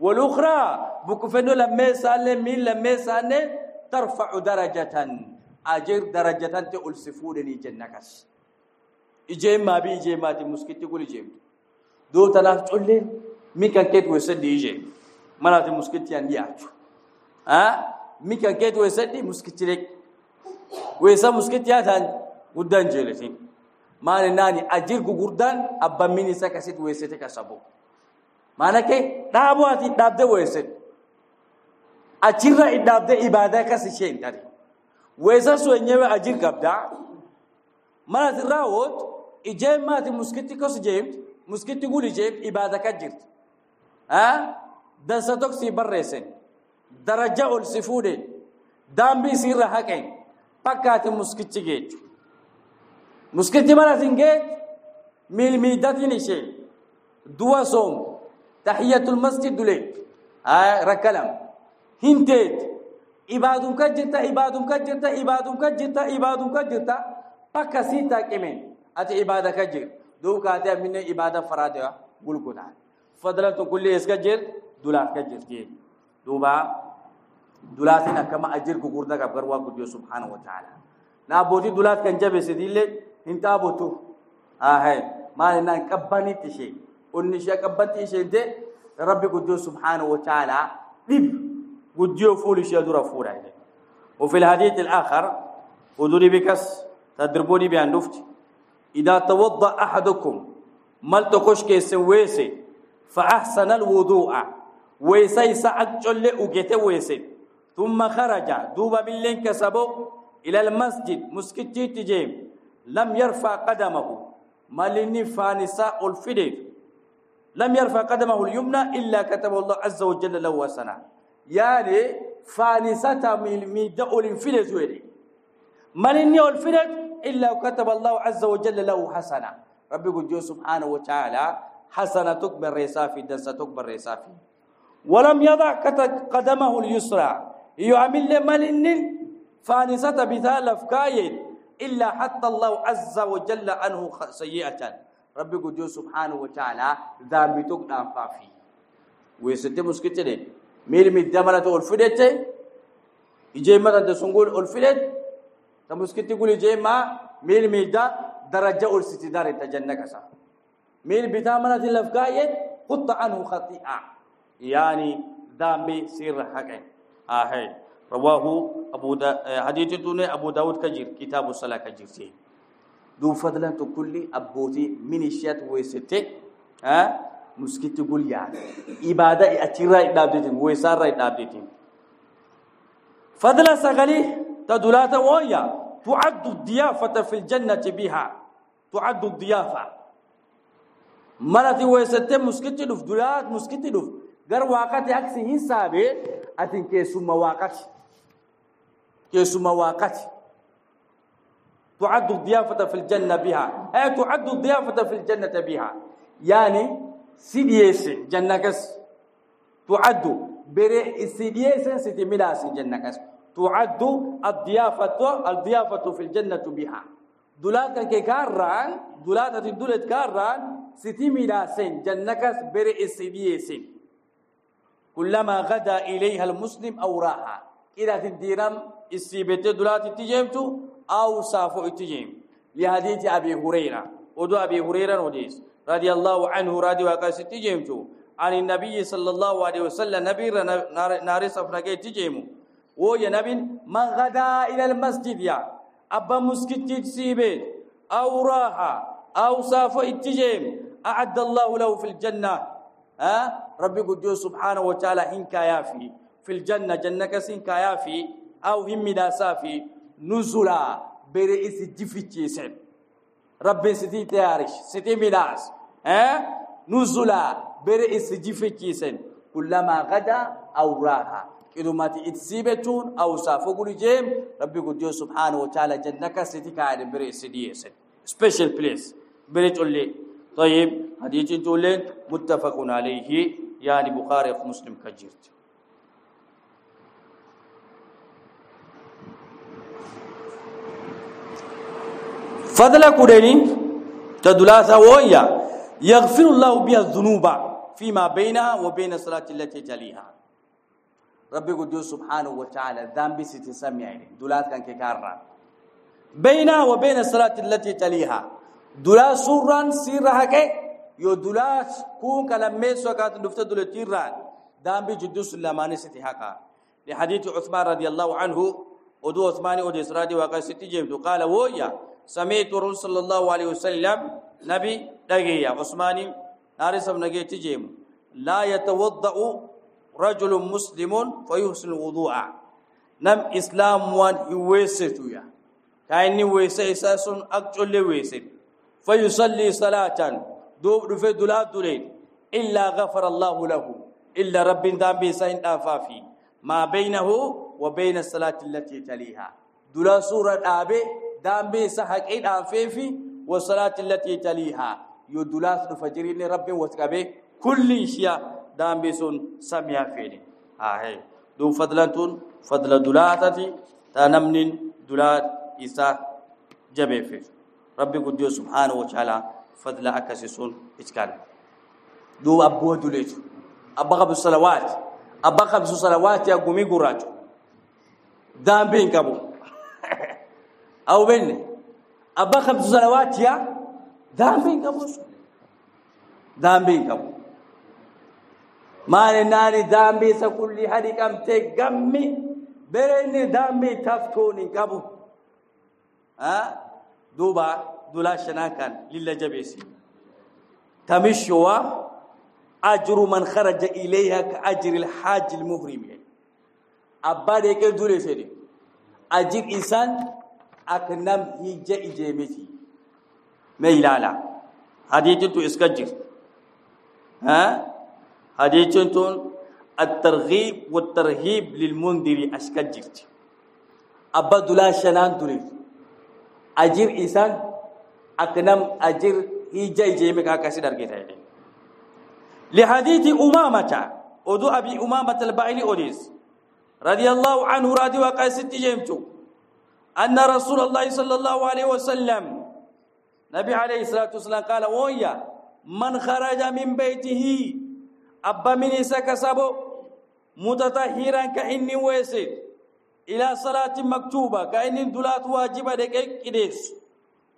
والأخرى بكفنو لما سالة من لما سالة tarfa'u darajatan. Ajir darajatan te ul sifudeni jennakas. Ijeemmaa bi ijeemmaati muskitti gul ijeemtu dootanaaf collee mi kan keet weessadhi ijeem. Manaati muskitti an dhiyaatu mi kan keet weessadhi muskitti leq weessa muskitti haataan guddaan jeeletin maana naani ajir gugurdaan abbammin isa kasit weessete kasabu. Maana kee dhaabu ati dhaabde weessete achirra idabde ibada kasi shen tari wesa so nyewe ajir gabda mana tirawot ijemati muskiti kos jemt muskiti guli jemt ibada kajirt ha dansa toksi barreesen daraja ol si fuudheen daambii siirra haqeen fakkaate muskichi geechu muskichi maratin geech miilmiidatin ishee duwa soom tahiyatul masjid duleet rakkalam hinteet ibaadum ka jirta ibaadum ka jirta ibaadum ka jirta ibaadum ka jirta bakka sii taaqimeen ati ibaada ka jir duu kaatee amminne ibaada faraadea gulgulaan fadlatu kulli iska jir dulaat ka jirti duuba dulaatin akkama ajir gugurda qab garwaa guddiyo subhaanahu wa ta'ala na abbootii dulaat kan jabeessidillee hin taabotu ahay maal innaan qabbanitti ishee? Onni ishee qabbanti isheente rabbi guddiyo subhaanahu wa ta'ala dhib guddiyo fuul ishee dura fuudha وفي الحديث الآخر ودوري بكس تدربوني بأن نفت إذا توضأ أحدكم مل تخش كيس ويسي فأحسن الوضوء. ويسي سأجل أجت ويسي. ثم خرج دوب باللين كسبو إلى المسجد مسكتي تجيم لم يرفع قدمه. مالني فانساء الفديف لم يرفع قدمه اليمنى إلا كتب الله عز وجل له سنة يعني فانسة من ميدأ الانفلت ويدي من إني الفلت إلا كتب الله عز وجل له حسنة. ربي قد سبحانه وتعالى حسنة تكبر ريسافي دنسة تكبر ريسافي ولم يضع قدمه اليسرى. يعمل إني فانسة بثال فكايد إلا حتى الله عز وجل عنه سيئة. ربي قد سبحانه وتعالى ذنبي تقدام فافي. ويستي مسكتة ميل من دمرة الفدت يجي مرة تسنقول الفدت تمسكتة يقول يجي ما ميل ميدا درجة الستدار تجنة كسا ميل بتامنة الأفكاية قط عنه خطيئة. يعني ذنبي سير حقا آهي. رواه أبو دا حديث دون أبو داود كجير. كتاب الصلاة كجير سيه دو فضلا تكلي أبوتي من الشيات ويستي. مسكت تقول يعني إبادة أتيرا إدابدين ويسارا إدابدين فضلا سغلي تدولات ويا. تعد الضيافة في الجنة بها. تعد الضيافة. مرتي ويستي مسكت دف دولات مسكت دف غير واقعتي أكسي حسابي أتين كيسو مواقعتي كيسو مواقعتي تعد الضيافة في الجنة بها. أي تعد الضيافة في الجنة بها. يعني سيديس جنة كس تعد بري سيديس ستملاس جنة كس تعد الضيافة الضيافة في الجنة بها دولات كاران دولات الدولت كاران ستملاس جنة كس بري سيديس كلما غدا إليها المسلم أو راها إذا تديرم السيبت دولات تجيبتو أو سافو اتجيم لحديث أبي هريرة ودو أبي هريرة وديس رضي الله عنه رضي وقاس تجيمتو عن النبي صلى الله عليه وسلم نبي نار صفنك تجيمو ويا نبي من غدا إلى المسجد يا أبا مسكت سيبت أو راحة أو سافو اتجيم أعد الله له في الجنة ها ربي قدوس سبحانه وتعالى إنك يافي في الجنة جنة كسين يافي أو هم داسافي نزلا بري اس جفتيسن رب ستي تيارش ستي ميلاس ها؟ نزلا بري إس جفتيسن كلما غدا أو راها كلمات اتسيبتون أو سافقول جيم ربي قد سبحانه وتعالى جنك ستي كاين بري إس ديسن سبيشال بليس بري تقول طيب حديث تقول متفق عليه. يعني بخاري ومسلم كجيرت. فضل كودني تدلاثا ويا يغفر الله بها الذنوب فيما بينها وبين الصلاة التي تليها. ربي قدوس سبحانه وتعالى ذنب ستسمع دولات كان كارا بينها وبين الصلاة التي تليها. دولات سوران سيرها كي. يو دولات كون كانت نفت دولات تيران ذنب جدوس لماني ستحقا لحديث عثمان رضي الله عنه. ودو عثماني ودو إسرادي وقال ستجيب قال ويا سمعت رسول الله عليه وسلم نبي دغيا عثماني نارس نجي تجيم لا يتوضأ رجل مسلم فيحسن الوضوء. نم إسلام وان يويستو يا. كايني ويسه اساسون اكچول ويسه فيصلي صلاة. دوب دفه دلا دولين. إلا غفر الله له. إلا رب ذنب سين دافافي. ما بينه وبين الصلاة التي تليها. دلا سورة دابه دامبي سحقي دافيفي والصلاة التي تليها. يدلاس فجرين رب وتقبي كل شيء دامبي سن سميا فيني. آه دو فضلتون فضل دلاتتي تنمن دلات جبه في ربي قد سبحانه وتعالى فضل أكسسون إتكال. دو أبو دليت أبا خبز صلوات. أبا خبز صلوات يا قمي قراج دامبين كبو abba khamsu salawat ya dhambi kabu dhambi kabu maane nani dhambi sa kulli hadi kam te gammi berenne dhambi taftoni kabu ha duba dula shanakan lilla jabesi tamishwa أجر من خرج إليها كأجر الحاج المهرم أبا ديك دولي سيدي أجر إنسان aknam hijja ijemeti me ilala hadithi tu iskajir ها؟ حديث تون الترغيب والترهيب للمنذر أشكجرت أبد لا شنان تريد أجر إنسان أكنم أجر هيجا يجيمك أكاسي درجة لحديث أمامة أدو أبي أمامة البعيني أوديس. رضي الله عنه رضي وقاسي جيمتو. أن رسول الله صلى الله عليه وسلم نبي عليه الصلاة والسلام قال ويا من خرج من بيته؟ أبا من سكسبو متطهرا كإني ويسد إلى صلاة مكتوبة كإن دولات واجبة دكيس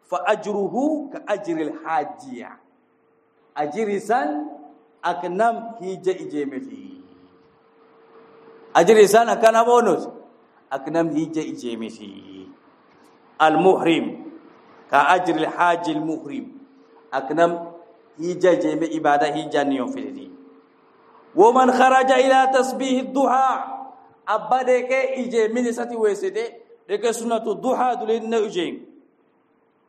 فأجره كأجر الحاجية. أجر سن أكنم هيجا إجيمتي أجر سن أكنم أكنم هيجا إجيمتي المحرم كأجر الحاج المحرم. أكنم هيجا جيم إبادة هيجا نيوم في ومن خرج إلى تسبيح الضحى ديك إجي من ستي ويسيدي ديك سنة الضحى دولين نوجيم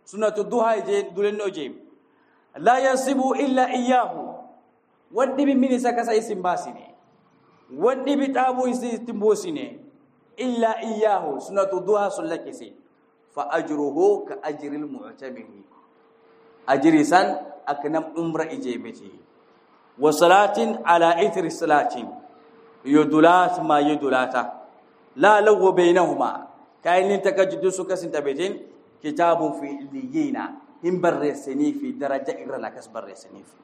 سنة الضحى دولين نوجيم لا ينسب إلا إياه. ودي من سكسا اسم باسيني. ودي بتابو اسم بوسيني. إلا إياه. سنة الضحى سلكسي فأجره كأجر المعتمر. أجر سن أكنم عمر إجيبتي. وصلاة على إثر صلاة. يدلات ما يدلاتا لا لغو بينهما. كاين تكجد سكس تبتين كتاب في الليين هم برسني في درجة إرى لكس برسني في.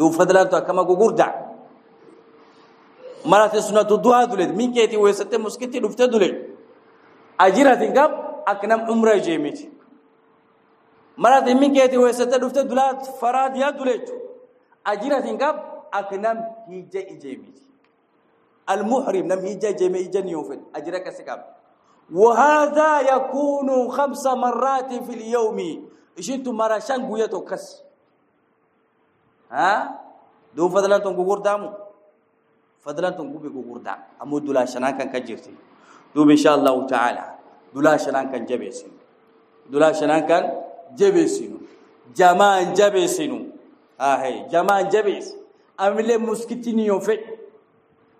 دو فضلات كما غوردا مرات سنة الدعاء دولت. مين كيتي ويستي مسكتي دفت دولت أجرة قبل أكنم عمره جيمتي مرات من كيتي ويسته دفت دولات فراد يا دولت أجرة قب أكنم هيجا إجيمتي المحرم نم هيجا جيمي إجن يوفن أجرك سكاب وهذا يكون خمس مرات في اليوم. إشنتو مرشان قويتو كس. ها؟ دو فضلاتون غور دامو. فضلاتون غور دام. أمو دولا شنان كان كجرتي دوب إن شاء الله تعالى. دولا شنان كان جبسين دولا شنان كان جبسين جمان جبسين آه جمان جبس أملي مسكتيني يوفي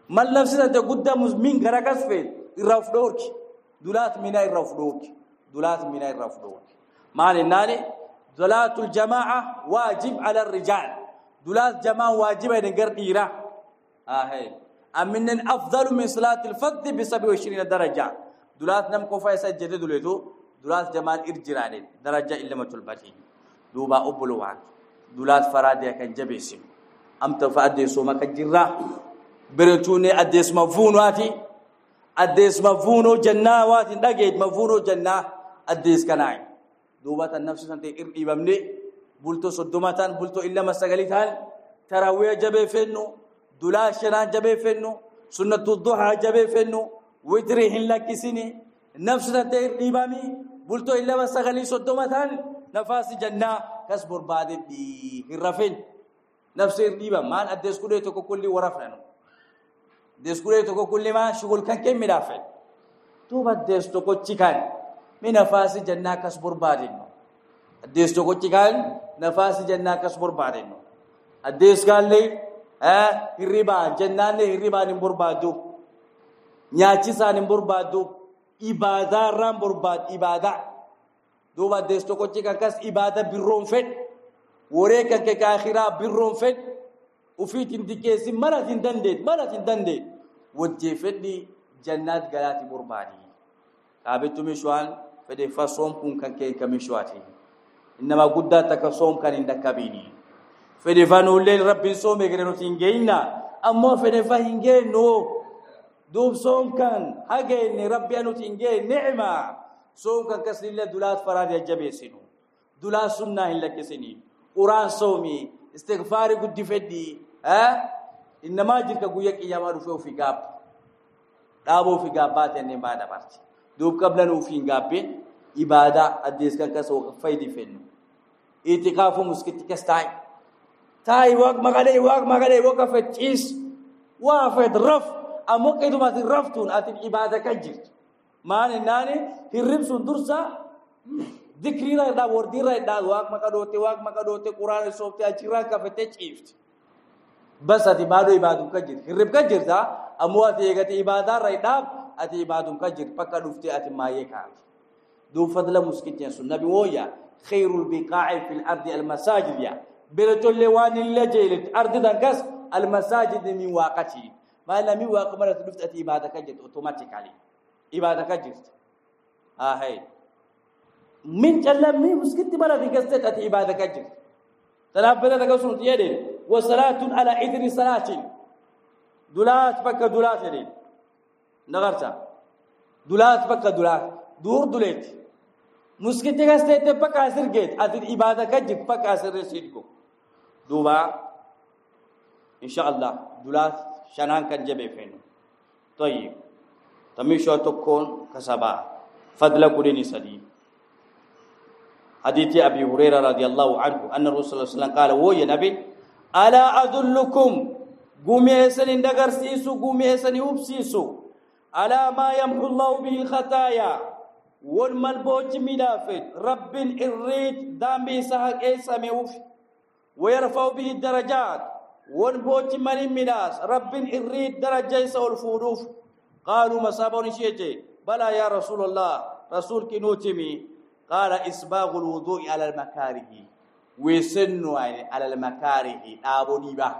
ما لفسنا تقدم من غرقس في الرفدورك دولات منا الرفدورك دولات منا الرفدورك معنى الناني دولات الجماعة واجب على الرجال دولات جماعة واجبة نقر ديرا آه أمن أفضل من صلاة الفرد ب 27 درجة دولات نم كوفا يسجد دولتو دولات جمال إرجران درجة إلا ما تلبتي دوبا أبلوان دولات فرادية كان جبسين أم تفادي سوما كجرا برتوني أديس مفونواتي أديس مفونو جناوات نجد مفونو جنة أديس كناي دوبا النفس سنتي إرقي بمني بلتو صدومتان بلتو إلا ما استغلتان تراوية جبه فنو دولات شنان جبه فنو سنة الضحى جبه فنو وتري هن لكسيني نفس تير ديبامي. بولتو إلا وسغلي صدومتان نفاس جنة. كسبر بعد دي هرفين. نفس ديبا ما أدس كله تكو كل ورفنا دس كله تكو كل ما شغل كان كم مدافع تو بدس تكو تكان من نفاس جنة كسبر بعد أدس تكو تكان نفاس جنة كسبر بعد أدس قال لي. ها؟ هربا. جنة هربا. نمبر بعدو. Nyaachisaan hin barbaaddu ibaadaarraan barbaad ibaada duuba addees tokkochi kan kas ibaada birroon fedh waree kan kee akhiraa birroon fedh ufiit hin dikeessin malat hin dandeet malat hin dandeet wajjee fedhi jannaat galaati barbaadi qaabettu mishuwaan fedhe fa soom kun kan kee ka mishuwaati innama guddaa takka soom kan hin dakkabiini fedhe fa nuulleen rabbiin soome gede nuti hin fa hin دوب صوم كان إن ربي أنو تنجي نعمة. صوم كان كسر الله دولات فراد يجبي سنو. دولات سنة إلا كسني. قرآن صومي استغفار قد فدي. ها؟ إنما جرك قويك إياما رفو في قاب. دابو في قابات يعني ما دبرت دوب قبل نو في قابين إبادة أديس كان كسو فايدي فنو. إتقاف مسكت كستاي. تاي وقت مغالي وقت مغالي وقفت إيس وافد رفض ammoo qeedumaati raftuun ati ibaada kan jirtu maal innaani hirrib sun dursa dikriirra irraa wardiirra idhaa waaq maqa dhoote waaq maqa dhoote quraana soofte achirraa kafete ciifti بس اتي مالو عبادو كجر هرب كجر تا امو اتي يغتي عبادة ريداب اتي عبادو كجر فكا دفتي اتي ما يكا دو فضل مسكتين سن نبي ويا خير البقاع في الأرض المساجد يا بلتول وان اللجيل ارض دنكس المساجد من واقتي ما لم يواق مرة دفت اتي عبادة كجر اوتوماتيكالي عبادة كجر آه هي من جلمي مسكتي مرة اتي عبادة كجر تنابنا تقصون تيدين وصلاة على إثر صلاة. دولات بك دولات يدين نغرتا دولات بك دولات. دور دولت مسكت قصت بك أسر جيت. أثر إبادة كجب بك أسر رسيدكو. دوبا. إن شاء الله. دولات. شنان كان جبه فين طيب. تمشوا تكون كسبا. فضل كلني سديد حديث أبي هريرة رضي الله عنه أن الرسول صلى الله عليه وسلم قال هو يا نبي ألا أدلكم قومي إسن دقر سيسو قومي إسن يبسيسو على ما يمحو الله به الخطايا؟ والملبوج ملافت رب الريت دامي سحق ميوف. ويرفع به الدرجات. والبوج من ملاس رب الريت درجة إيسا والفوروف قالوا مصابون شيء بلا يا رسول الله رسول كنوتمي قال إسباغ الوضوء على المكاره وسن على المكاره أبو نيبا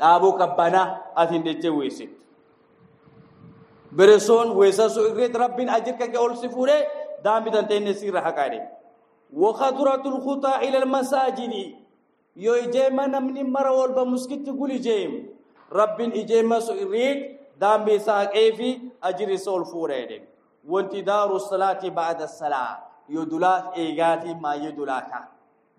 أبو كبنا أثين دتي وسن برسون وساسو إغريت رب أجر كك أول سفورة دامي تنتين نسير حكاري وخطرة الخطى إلى المساجد يو إجيما نمني مرول بمسكت تقول إجيم رب إجيما سو إغريت دامي ساق إيفي أجر سول فورة وانتظار الصلاة بعد الصلاة يدلات إيغاتي ما يدلاتا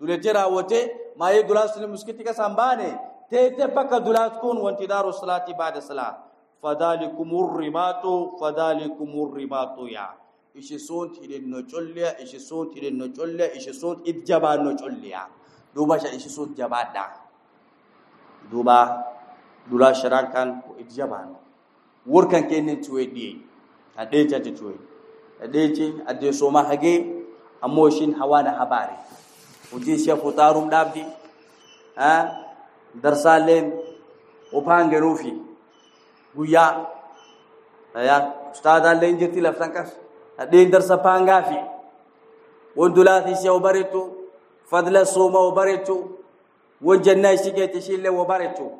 دلتي راوتي ما يدلات سلم مسكتك سامباني تيتي بكا دلات كون وانتظار الصلاة بعد الصلاة فذلكم الرمات فذلكم الرمات يا ishi sunt hidin no cholliya ishi sunt hidin no cholliya ishi sunt idjaba no cholliya duba sha ishi sunt jabada duba dula sharan kan ko idjaba no workan kenin tuwe diye ade ta tuwe ade ce ade so ma hage amoshin hawana habari uji shi futarum dabdi ha darsalen upange rufi guya ya ustada len jirti lafsan kas ade darsa pangafi wondulati shi obaritu fadla soma obaritu wajanna shi ke tishille obaritu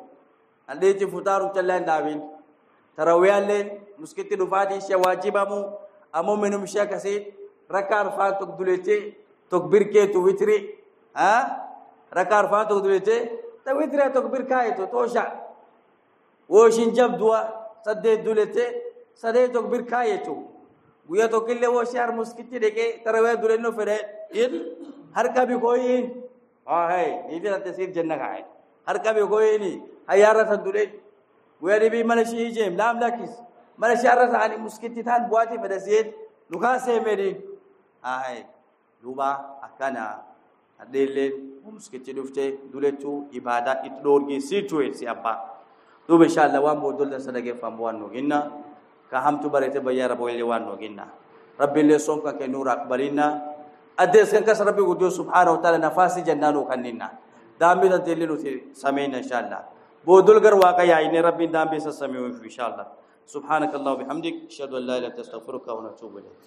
ade ci futarum tallan dabin tarawiyallen muskiti dufati shi wajibamu amo menum shi kasi rakar fa tok dulete tok birke to witri ha rakar fa tok dulete ta witri tok birka to tosha wo shin jabdwa sadde dulete sadde tok birka to guya to kille wo shar muskiti deke tarawe dulenno fere id har kabi koyin ha hai ni bi tasir janna ka hai har kabi koyini hayara san dule guya dibi mana shi jem lam lakis mana shar sa ani muskiti tan buati fere sid nukase medin ai duba akana adele muskiti dufte duletu ibada itdorgi situate si abba duba inshallah wa mo dol da sadage fambo wanno ginna ka hamtu barete bayara boyle wanno ginna rabbi kas rabbi gudo subhanahu wa ta'ala nafasi jannano kanninna dambi da delilu ti sameina inshallah bodul gar wa ka ya ine rabbi dambi sa samewu inshallah سبحانك الله وبحمدك اشهد ان لا اله الا انت استغفرك ونتوب اليك